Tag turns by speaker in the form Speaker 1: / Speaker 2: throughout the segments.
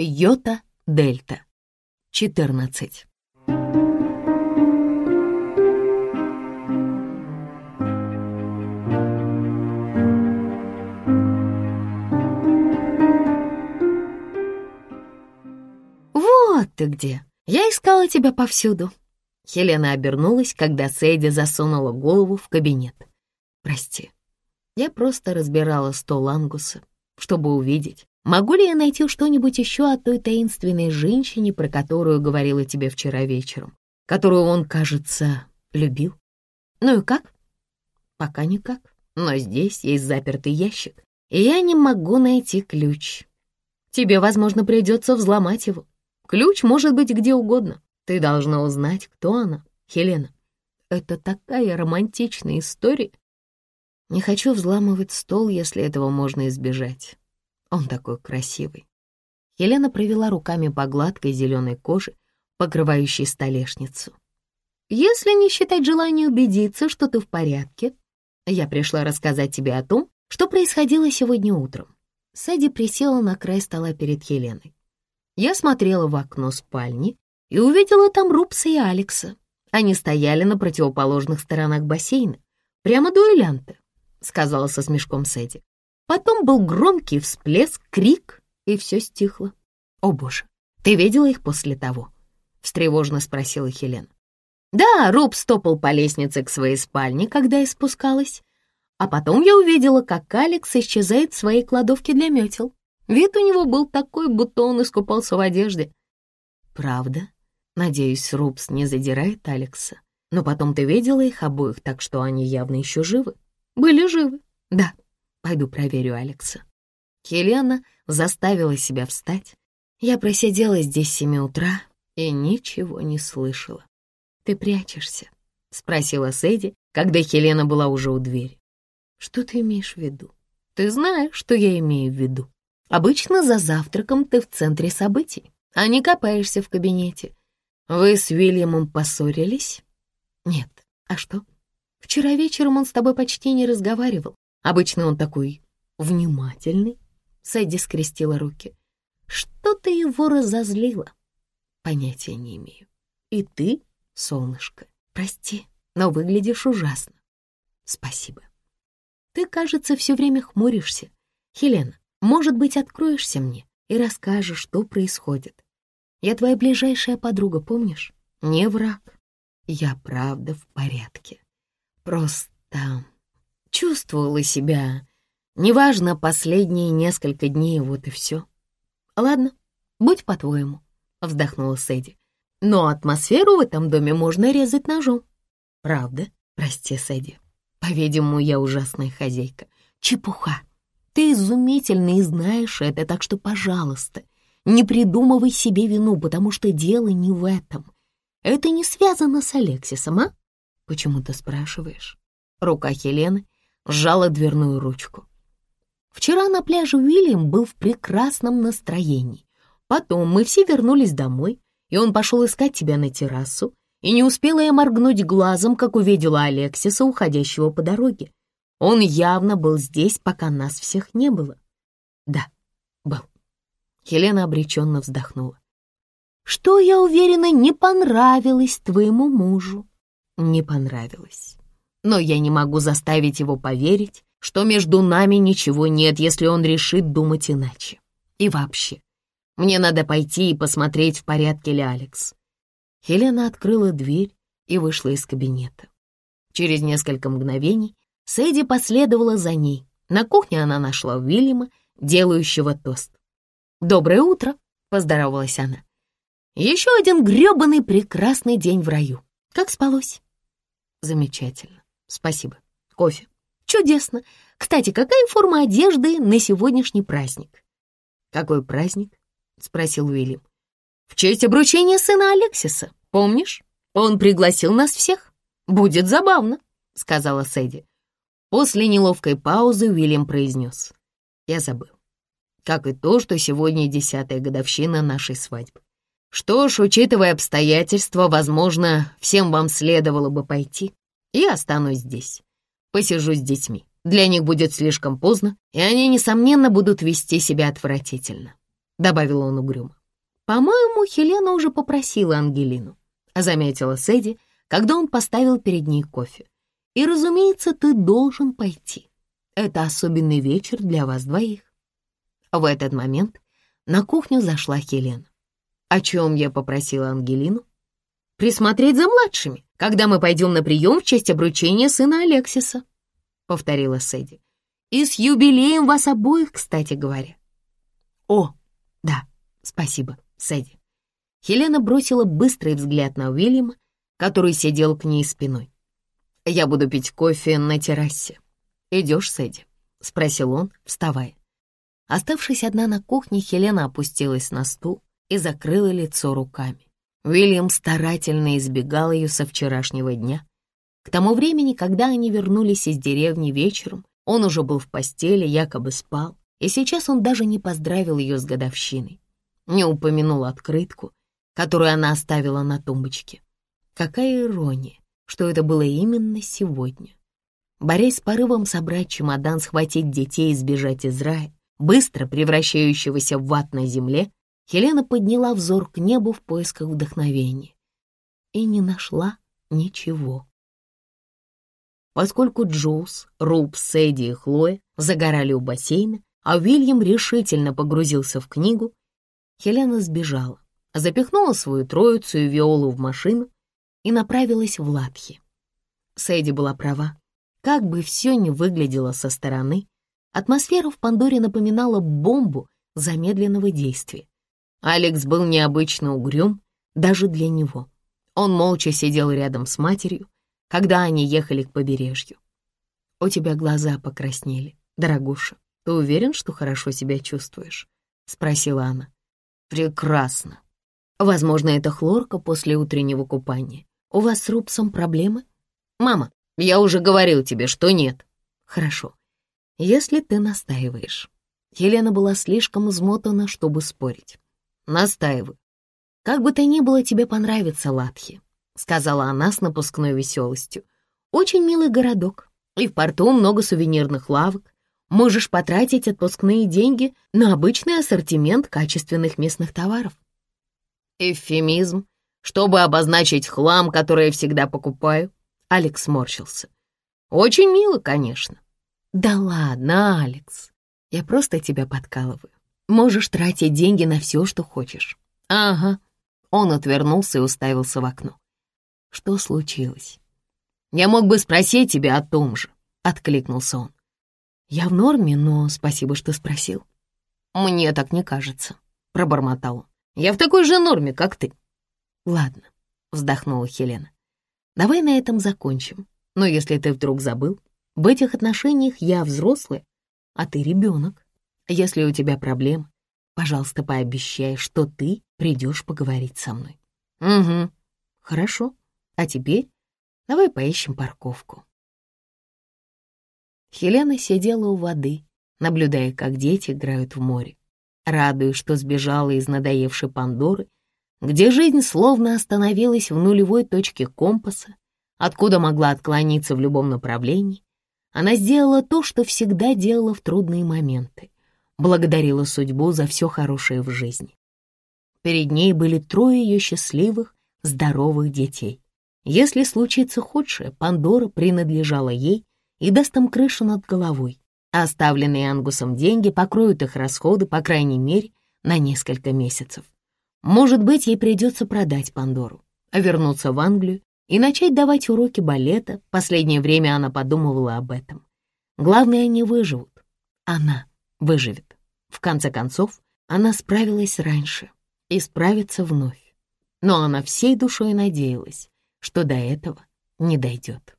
Speaker 1: Йота Дельта. 14. «Вот ты где! Я искала тебя повсюду!» Хелена обернулась, когда Сэйди засунула голову в кабинет. «Прости, я просто разбирала стол Ангуса, чтобы увидеть, могу ли я найти что-нибудь еще о той таинственной женщине, про которую говорила тебе вчера вечером, которую он, кажется, любил. Ну и как?» «Пока никак, но здесь есть запертый ящик, и я не могу найти ключ. Тебе, возможно, придется взломать его. Ключ может быть где угодно. Ты должна узнать, кто она, Хелена. Это такая романтичная история. Не хочу взламывать стол, если этого можно избежать. Он такой красивый. Хелена провела руками по гладкой зеленой коже, покрывающей столешницу. Если не считать желание убедиться, что ты в порядке, я пришла рассказать тебе о том, что происходило сегодня утром. Сэдди присела на край стола перед Хеленой. Я смотрела в окно спальни и увидела там Рупса и Алекса. Они стояли на противоположных сторонах бассейна, прямо дуэлянты, сказала со смешком Сэдди. Потом был громкий всплеск, крик, и все стихло. «О, боже, ты видела их после того?» — встревожно спросила Хелен. «Да, Руб стопал по лестнице к своей спальне, когда я спускалась. А потом я увидела, как Алекс исчезает в своей кладовке для метел. Вид у него был такой, будто он искупался в одежде. Правда? Надеюсь, Рубс не задирает Алекса. Но потом ты видела их обоих, так что они явно еще живы. Были живы. Да, пойду проверю Алекса. Хелена заставила себя встать. Я просидела здесь с семи утра и ничего не слышала. «Ты прячешься?» — спросила Сэдди, когда Хелена была уже у двери. «Что ты имеешь в виду?» «Ты знаешь, что я имею в виду?» Обычно за завтраком ты в центре событий, а не копаешься в кабинете. Вы с Уильямом поссорились? Нет. А что? Вчера вечером он с тобой почти не разговаривал. Обычно он такой внимательный. Сэдди скрестила руки. Что ты его разозлила? Понятия не имею. И ты, солнышко, прости, но выглядишь ужасно. Спасибо. Ты, кажется, все время хмуришься. Хелена, может быть, откроешься мне и расскажешь, что происходит. Я твоя ближайшая подруга, помнишь? Не враг. Я правда в порядке. Просто чувствовала себя, неважно, последние несколько дней, вот и все. Ладно, будь по-твоему, вздохнула Сэдди. Но атмосферу в этом доме можно резать ножом. Правда? Прости, Сэдди. По-видимому, я ужасная хозяйка. Чепуха. Ты изумительный и знаешь это, так что, пожалуйста, не придумывай себе вину, потому что дело не в этом. Это не связано с Алексисом, а? Почему ты спрашиваешь? Рука Хелены сжала дверную ручку. Вчера на пляже Уильям был в прекрасном настроении. Потом мы все вернулись домой, и он пошел искать тебя на террасу, и не успела я моргнуть глазом, как увидела Алексиса, уходящего по дороге. Он явно был здесь, пока нас всех не было. Да, был. Хелена обреченно вздохнула. Что, я уверена, не понравилось твоему мужу? Не понравилось. Но я не могу заставить его поверить, что между нами ничего нет, если он решит думать иначе. И вообще, мне надо пойти и посмотреть, в порядке ли Алекс. Хелена открыла дверь и вышла из кабинета. Через несколько мгновений Сэдди последовала за ней. На кухне она нашла Уильяма, делающего тост. «Доброе утро!» — поздоровалась она. «Еще один грёбаный прекрасный день в раю. Как спалось?» «Замечательно. Спасибо. Кофе?» «Чудесно. Кстати, какая форма одежды на сегодняшний праздник?» «Какой праздник?» — спросил Уильям. «В честь обручения сына Алексиса, помнишь? Он пригласил нас всех. Будет забавно», — сказала Сэдди. После неловкой паузы Уильям произнес. Я забыл. Как и то, что сегодня десятая годовщина нашей свадьбы. Что ж, учитывая обстоятельства, возможно, всем вам следовало бы пойти. Я останусь здесь. Посижу с детьми. Для них будет слишком поздно, и они, несомненно, будут вести себя отвратительно. — добавил он угрюмо. «По-моему, Хелена уже попросила Ангелину», — заметила Сэдди, когда он поставил перед ней кофе. «И, разумеется, ты должен пойти. Это особенный вечер для вас двоих». В этот момент на кухню зашла Хелена. О чем я попросила Ангелину? Присмотреть за младшими, когда мы пойдем на прием в честь обручения сына Алексиса, повторила Сэдди. И с юбилеем вас обоих, кстати говоря. О, да, спасибо, Сэдди. Хелена бросила быстрый взгляд на Уильяма, который сидел к ней спиной. «Я буду пить кофе на террасе. Идешь, Сэдди?» — спросил он, вставая. Оставшись одна на кухне, Хелена опустилась на стул и закрыла лицо руками. Уильям старательно избегал ее со вчерашнего дня. К тому времени, когда они вернулись из деревни вечером, он уже был в постели, якобы спал, и сейчас он даже не поздравил ее с годовщиной, не упомянул открытку, которую она оставила на тумбочке. Какая ирония, что это было именно сегодня. Борясь с порывом собрать чемодан, схватить детей и сбежать из рая, быстро превращающегося в ад на земле, Хелена подняла взор к небу в поисках вдохновения и не нашла ничего. Поскольку Джоус, Руб, Сэдди и Хлоя загорали у бассейна, а Уильям решительно погрузился в книгу, Хелена сбежала, запихнула свою троицу и Виолу в машину и направилась в Латхи. Сэдди была права. Как бы все ни выглядело со стороны, атмосфера в Пандоре напоминала бомбу замедленного действия. Алекс был необычно угрюм даже для него. Он молча сидел рядом с матерью, когда они ехали к побережью. «У тебя глаза покраснели, дорогуша. Ты уверен, что хорошо себя чувствуешь?» — спросила она. «Прекрасно. Возможно, это хлорка после утреннего купания. У вас с Рубсом проблемы?» «Мама, я уже говорил тебе, что нет». «Хорошо, если ты настаиваешь». Елена была слишком измотана, чтобы спорить. Настаиваю. Как бы то ни было, тебе понравится Латхи, сказала она с напускной веселостью. Очень милый городок, и в порту много сувенирных лавок. Можешь потратить отпускные деньги на обычный ассортимент качественных местных товаров. Эвфемизм, чтобы обозначить хлам, который я всегда покупаю. Алекс сморщился. Очень мило, конечно. Да ладно, Алекс, я просто тебя подкалываю. Можешь тратить деньги на все, что хочешь. Ага. Он отвернулся и уставился в окно. Что случилось? Я мог бы спросить тебя о том же, откликнулся он. Я в норме, но спасибо, что спросил. Мне так не кажется, пробормотал он. Я в такой же норме, как ты. Ладно, вздохнула Хелена. Давай на этом закончим. Но если ты вдруг забыл, в этих отношениях я взрослый, а ты ребенок. Если у тебя проблемы, пожалуйста, пообещай, что ты придешь поговорить со мной. Угу, хорошо. А теперь давай поищем парковку. Хелена сидела у воды, наблюдая, как дети играют в море, радуясь, что сбежала из надоевшей Пандоры, где жизнь словно остановилась в нулевой точке компаса, откуда могла отклониться в любом направлении, она сделала то, что всегда делала в трудные моменты благодарила судьбу за все хорошее в жизни. Перед ней были трое ее счастливых, здоровых детей. Если случится худшее, Пандора принадлежала ей и даст им крышу над головой, оставленные Ангусом деньги покроют их расходы, по крайней мере, на несколько месяцев. Может быть, ей придется продать Пандору, вернуться в Англию и начать давать уроки балета. Последнее время она подумывала об этом. Главное, они выживут. Она выживет. В конце концов, она справилась раньше и справится вновь. Но она всей душой надеялась, что до этого не дойдет.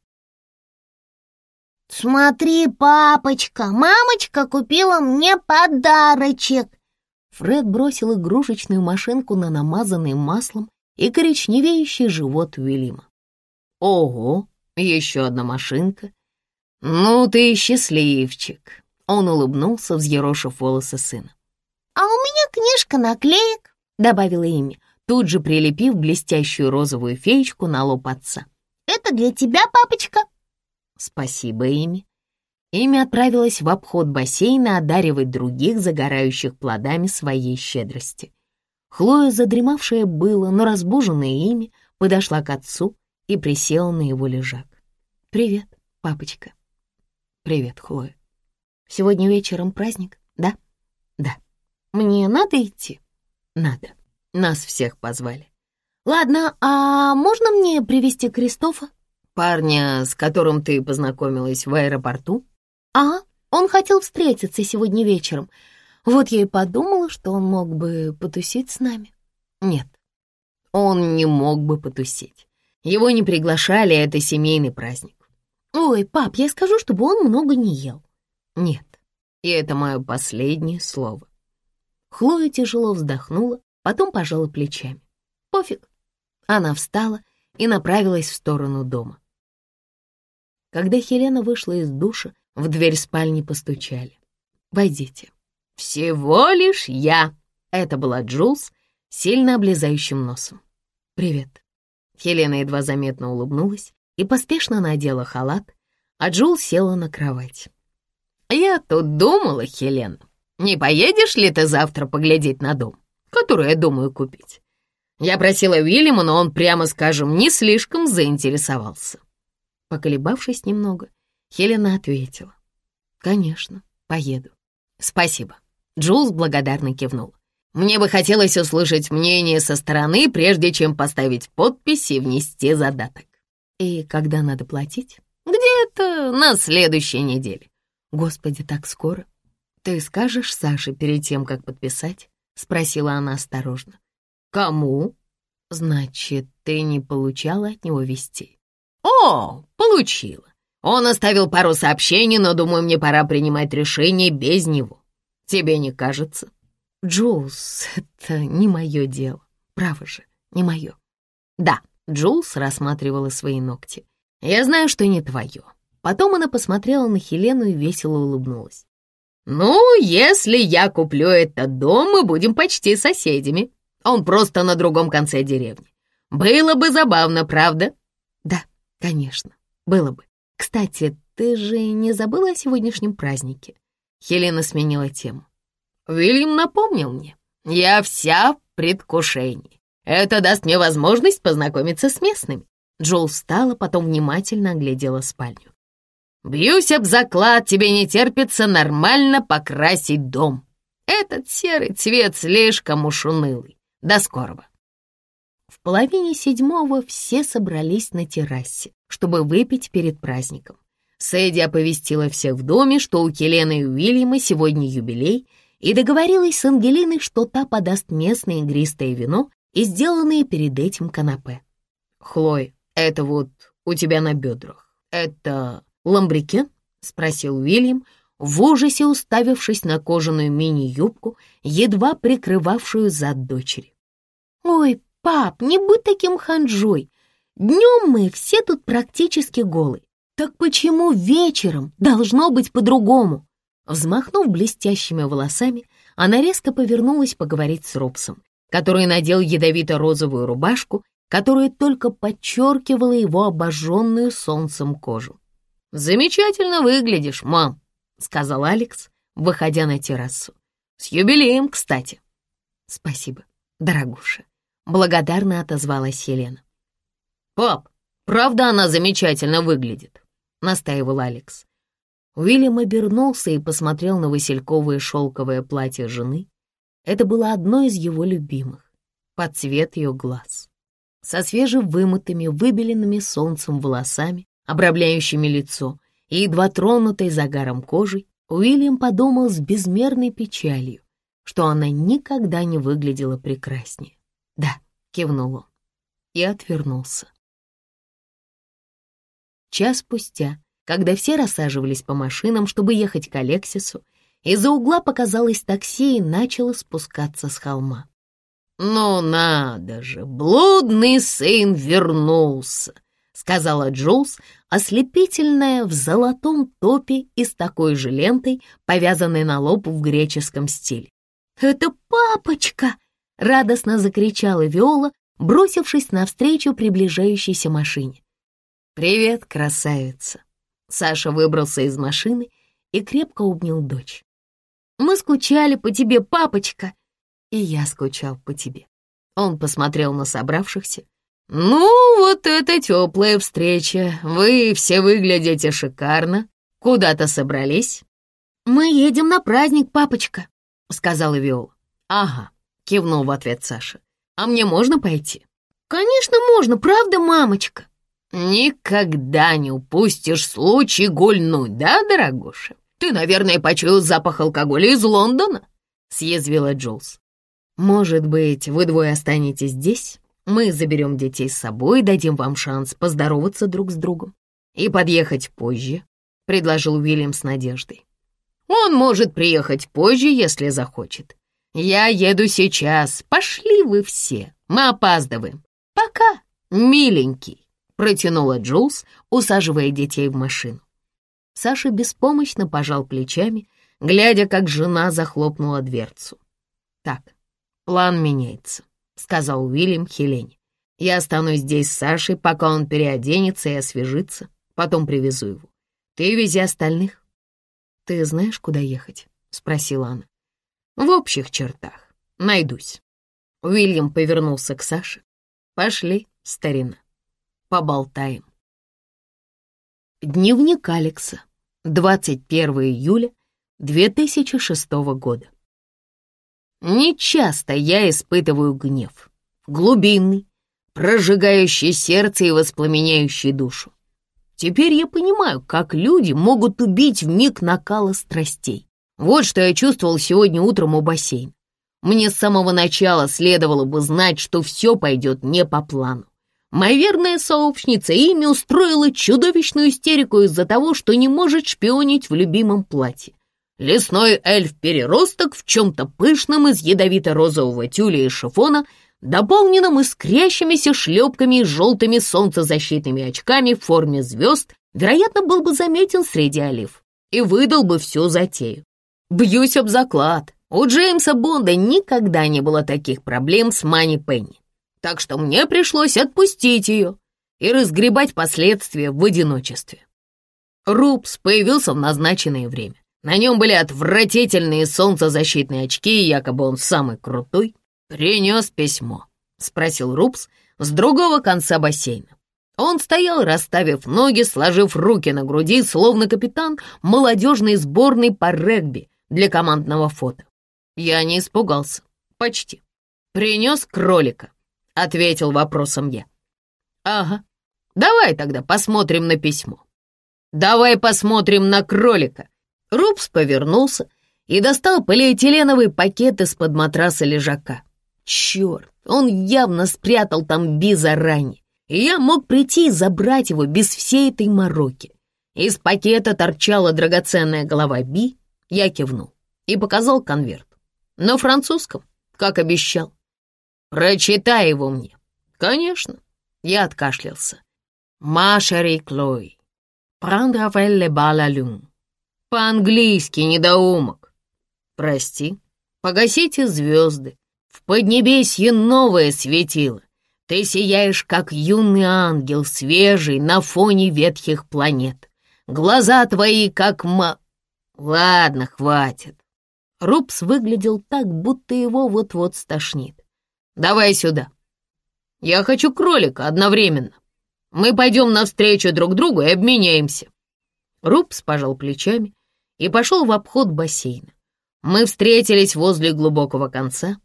Speaker 2: «Смотри, папочка, мамочка купила мне подарочек!»
Speaker 1: Фред бросил игрушечную машинку на намазанный маслом и коричневеющий живот Уильяма. «Ого, еще одна машинка! Ну ты счастливчик!» Он улыбнулся, взъерошив волосы сына.
Speaker 2: «А у меня книжка наклеек», — добавила Эми, тут же прилепив блестящую розовую феечку на лоб отца. «Это для тебя, папочка».
Speaker 1: «Спасибо, Эми». Ими отправилась в обход бассейна одаривать других загорающих плодами своей щедрости. Хлоя, задремавшая было, но разбуженная ими, подошла к отцу и присела на его лежак. «Привет, папочка». «Привет, Хлоя». «Сегодня вечером праздник, да?» «Да». «Мне надо идти?» «Надо. Нас всех позвали». «Ладно, а можно мне привести Кристофа?» «Парня, с которым ты познакомилась в аэропорту?» «А, он хотел встретиться сегодня вечером. Вот я и подумала, что он мог бы потусить с нами». «Нет, он не мог бы потусить. Его не приглашали, это семейный праздник». «Ой, пап, я скажу, чтобы он много не ел». «Нет, и это мое последнее слово». Хлоя тяжело вздохнула, потом пожала плечами. «Пофиг». Она встала и направилась в сторону дома. Когда Хелена вышла из душа, в дверь спальни постучали. «Войдите». «Всего лишь я!» Это была Джулс, сильно облизающим носом. «Привет». Хелена едва заметно улыбнулась и поспешно надела халат, а Джул села на кровать. «Я тут думала, Хелена, не поедешь ли ты завтра поглядеть на дом, который я думаю купить? Я просила Уильяма, но он, прямо скажем, не слишком заинтересовался». Поколебавшись немного, Хелена ответила. «Конечно, поеду». «Спасибо». Джулс благодарно кивнул. «Мне бы хотелось услышать мнение со стороны, прежде чем поставить подпись и внести задаток». «И когда надо платить?» «Где-то на следующей неделе». «Господи, так скоро?» «Ты скажешь Саше перед тем, как подписать?» — спросила она осторожно. «Кому?» «Значит, ты не получала от него вестей?» «О, получила. Он оставил пару сообщений, но, думаю, мне пора принимать решение без него. Тебе не кажется?» «Джулс, это не мое дело. Право же, не мое». «Да», — Джулс рассматривала свои ногти. «Я знаю, что не твое». Потом она посмотрела на Хелену и весело улыбнулась. «Ну, если я куплю этот дом, мы будем почти соседями. Он просто на другом конце деревни. Было бы забавно, правда?» «Да, конечно, было бы. Кстати, ты же не забыла о сегодняшнем празднике?» Хелена сменила тему. «Вильям напомнил мне. Я вся в предвкушении. Это даст мне возможность познакомиться с местными». Джоул встала, потом внимательно оглядела спальню. «Бьюсь об заклад, тебе не терпится нормально покрасить дом. Этот серый цвет слишком уж унылый. До скорого». В половине седьмого все собрались на террасе, чтобы выпить перед праздником. Сэдди оповестила всех в доме, что у Келены и Уильяма сегодня юбилей, и договорилась с Ангелиной, что та подаст местное игристое вино и сделанные перед этим канапе. «Хлой, это вот у тебя на бедрах. Это ламбрикен?» — спросил Уильям, в ужасе уставившись на кожаную мини-юбку, едва прикрывавшую зад дочери. «Ой, «Пап, не будь таким ханжой. Днем мы все тут практически голые. Так почему вечером должно быть по-другому?» Взмахнув блестящими волосами, она резко повернулась поговорить с Робсом, который надел ядовито-розовую рубашку, которая только подчеркивала его обожженную солнцем кожу. «Замечательно выглядишь, мам», — сказал Алекс, выходя на террасу. «С юбилеем, кстати». «Спасибо, дорогуша», Благодарно отозвалась Елена. «Пап, правда она замечательно выглядит?» — настаивал Алекс. Уильям обернулся и посмотрел на васильковое шелковое платье жены. Это было одно из его любимых, под цвет ее глаз. Со свежевымытыми, выбеленными солнцем волосами, обрамляющими лицо, и едва тронутой загаром кожей, Уильям подумал с безмерной печалью, что она никогда не выглядела прекраснее. «Да», — кивнул он и отвернулся. Час спустя, когда все рассаживались по машинам, чтобы ехать к Алексису, из-за угла показалось такси и начало спускаться с холма. «Ну надо же, блудный сын вернулся!» — сказала Джулс, ослепительная в золотом топе и с такой же лентой, повязанной на лоб в греческом стиле. «Это папочка!» радостно закричала Виола, бросившись навстречу приближающейся машине. «Привет, красавица!» Саша выбрался из машины и крепко обнял дочь. «Мы скучали по тебе, папочка!» «И я скучал по тебе». Он посмотрел на собравшихся. «Ну, вот это теплая встреча. Вы все выглядите шикарно. Куда-то собрались?» «Мы едем на праздник, папочка», — сказала Виола. «Ага», — кивнул в ответ Саша. «А мне можно пойти?» «Конечно можно, правда, мамочка?» «Никогда не упустишь случай гульнуть, да, дорогуша? Ты, наверное, почуял запах алкоголя из Лондона?» — съязвила Джулс. «Может быть, вы двое останетесь здесь? Мы заберем детей с собой и дадим вам шанс поздороваться друг с другом и подъехать позже», — предложил Уильям с надеждой. «Он может приехать позже, если захочет. Я еду сейчас. Пошли вы все. Мы опаздываем. Пока, миленький» протянула Джулс, усаживая детей в машину. Саша беспомощно пожал плечами, глядя, как жена захлопнула дверцу. «Так, план меняется», — сказал Уильям Хелене. «Я останусь здесь с Сашей, пока он переоденется и освежится, потом привезу его. Ты вези остальных». «Ты знаешь, куда ехать?» — спросила она. «В общих чертах. Найдусь». Уильям повернулся к Саше. «Пошли, старина» поболтаем. Дневник Алекса. 21 июля 2006 года. Нечасто я испытываю гнев. Глубинный, прожигающий сердце и воспламеняющий душу. Теперь я понимаю, как люди могут убить в миг накала страстей. Вот что я чувствовал сегодня утром у бассейна. Мне с самого начала следовало бы знать, что все пойдет не по плану. Моя верная сообщница Ими устроила чудовищную истерику из-за того, что не может шпионить в любимом платье. Лесной эльф-переросток в чем-то пышном из ядовито-розового тюля и шифона, дополненном искрящимися шлепками и желтыми солнцезащитными очками в форме звезд, вероятно, был бы заметен среди олив и выдал бы всю затею. Бьюсь об заклад, у Джеймса Бонда никогда не было таких проблем с Мани Пенни так что мне пришлось отпустить ее и разгребать последствия в одиночестве. Рупс появился в назначенное время. На нем были отвратительные солнцезащитные очки, и якобы он самый крутой. «Принес письмо», — спросил Рупс с другого конца бассейна. Он стоял, расставив ноги, сложив руки на груди, словно капитан молодежной сборной по регби для командного фото. Я не испугался. Почти. Принес кролика. — ответил вопросом я. «Ага. Давай тогда посмотрим на письмо. Давай посмотрим на кролика». Рупс повернулся и достал полиэтиленовый пакет из-под матраса лежака. Черт, он явно спрятал там Би заранее, и я мог прийти и забрать его без всей этой мороки. Из пакета торчала драгоценная голова Би, я кивнул и показал конверт. На французском, как обещал. Прочитай его мне. Конечно. Я откашлялся. Маша Клой. Prendre avec le. По-английски, недоумок. Прости. Погасите звезды. В Поднебесье новое светило. Ты сияешь, как юный ангел, свежий, на фоне ветхих планет. Глаза твои, как ма... Ладно, хватит. Рупс выглядел так, будто его вот-вот стошнит. Давай сюда. Я хочу кролика одновременно. Мы пойдем навстречу друг другу и обменяемся». Рупс пожал плечами и пошел в обход бассейна. Мы встретились возле глубокого конца.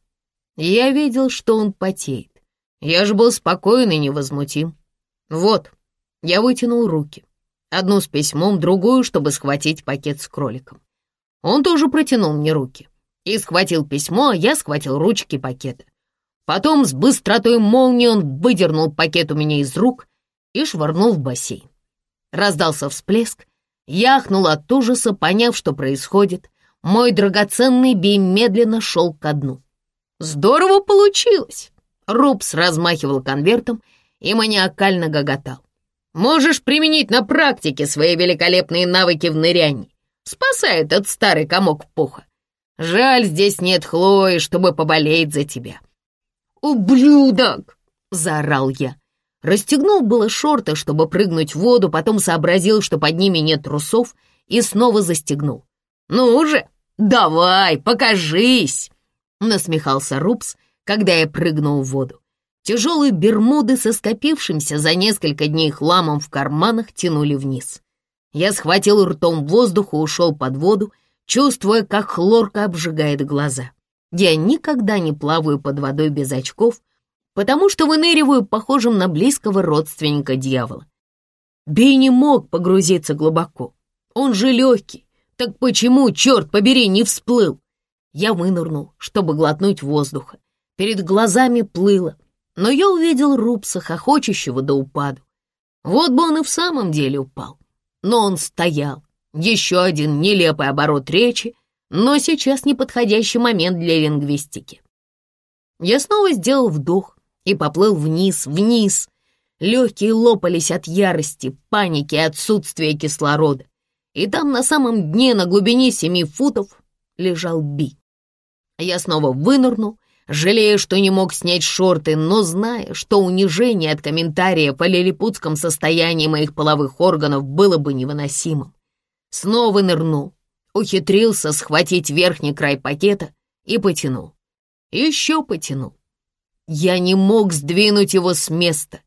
Speaker 1: Я видел, что он потеет. Я же был спокоен и невозмутим. Вот, я вытянул руки. Одну с письмом, другую, чтобы схватить пакет с кроликом. Он тоже протянул мне руки и схватил письмо, а я схватил ручки пакета. Потом с быстротой молнии он выдернул пакет у меня из рук и швырнул в бассейн. Раздался всплеск, яхнул от ужаса, поняв, что происходит. Мой драгоценный бей медленно шел ко дну. «Здорово получилось!» Рупс размахивал конвертом и маниакально гоготал. «Можешь применить на практике свои великолепные навыки в нырянии. Спасает этот старый комок пуха. Жаль, здесь нет Хлои, чтобы поболеть за тебя. «Ублюдок!» — заорал я. Расстегнул было шорты, чтобы прыгнуть в воду, потом сообразил, что под ними нет трусов, и снова застегнул. «Ну же, давай, покажись!» Насмехался Рупс, когда я прыгнул в воду. Тяжелые бермуды со скопившимся за несколько дней хламом в карманах тянули вниз. Я схватил ртом воздух и ушел под воду, чувствуя, как хлорка обжигает глаза. Я никогда не плаваю под водой без очков, потому что выныриваю похожим на близкого родственника дьявола. Бей не мог погрузиться глубоко. Он же легкий. Так почему, черт побери, не всплыл? Я вынырнул, чтобы глотнуть воздуха. Перед глазами плыло, но я увидел Рубса, хохочущего до упаду. Вот бы он и в самом деле упал. Но он стоял. Еще один нелепый оборот речи, но сейчас неподходящий момент для лингвистики. Я снова сделал вдох и поплыл вниз, вниз. Легкие лопались от ярости, паники отсутствия кислорода. И там на самом дне, на глубине семи футов, лежал Би. Я снова вынырнул, жалея, что не мог снять шорты, но зная, что унижение от комментариев о лилипутском состоянии моих половых органов было бы невыносимым. Снова нырнул, ухитрился схватить верхний край пакета и потянул. Еще потянул. Я не мог сдвинуть его с места.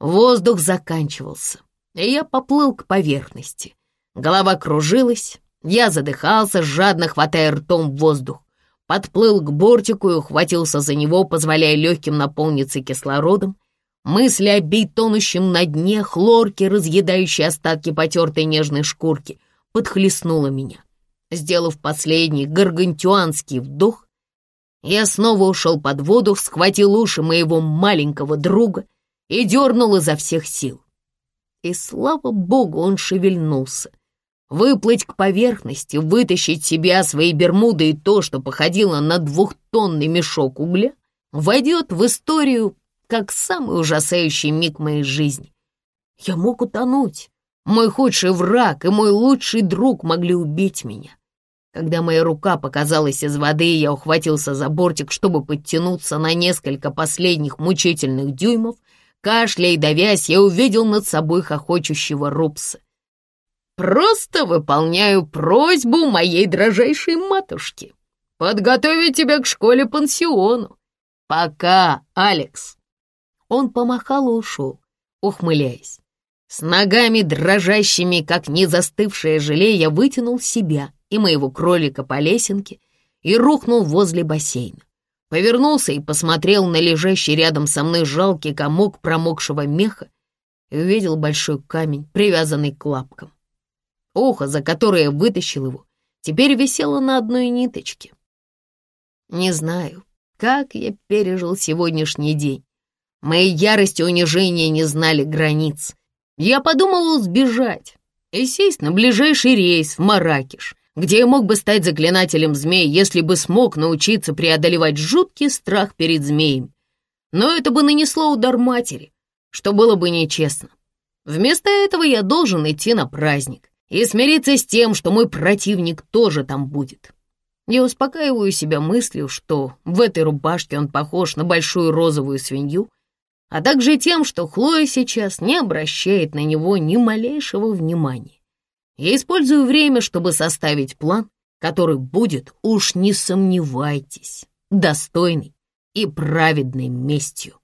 Speaker 1: Воздух заканчивался, и я поплыл к поверхности. Голова кружилась, я задыхался, жадно хватая ртом воздух подплыл к бортику и ухватился за него, позволяя легким наполниться кислородом. Мысли о бейтонущем на дне хлорке, разъедающей остатки потертой нежной шкурки, подхлестнула меня. Сделав последний гаргантюанский вдох, я снова ушел под воду, схватил уши моего маленького друга и дернул изо всех сил. И слава богу, он шевельнулся — выплыть к поверхности, вытащить себя, свои бермуды и то, что походило на двухтонный мешок угля, войдет в историю как самый ужасающий миг моей жизни. Я мог утонуть. Мой худший враг и мой лучший друг могли убить меня. Когда моя рука показалась из воды, я ухватился за бортик, чтобы подтянуться на несколько последних мучительных дюймов. Кашляя и давясь, я увидел над собой хохочущего Рупса. Просто выполняю просьбу моей дрожайшей матушки. Подготовить тебя к школе-пансиону. Пока, Алекс. Он помахал и ушел, ухмыляясь. С ногами дрожащими, как не застывшее желе, я вытянул себя и моего кролика по лесенке и рухнул возле бассейна. Повернулся и посмотрел на лежащий рядом со мной жалкий комок промокшего меха и увидел большой камень, привязанный к лапкам. Ухо, за которое вытащил его, теперь висело на одной ниточке. Не знаю, как я пережил сегодняшний день. Мои ярости и унижения не знали границ. Я подумывал сбежать и сесть на ближайший рейс в Маракеш, где я мог бы стать заклинателем змей, если бы смог научиться преодолевать жуткий страх перед змеем. Но это бы нанесло удар матери, что было бы нечестно. Вместо этого я должен идти на праздник и смириться с тем, что мой противник тоже там будет. Я успокаиваю себя мыслью, что в этой рубашке он похож на большую розовую свинью, а также тем, что Хлоя сейчас не обращает на него ни малейшего внимания. Я использую время, чтобы составить план, который будет, уж не сомневайтесь, достойный и праведной местью.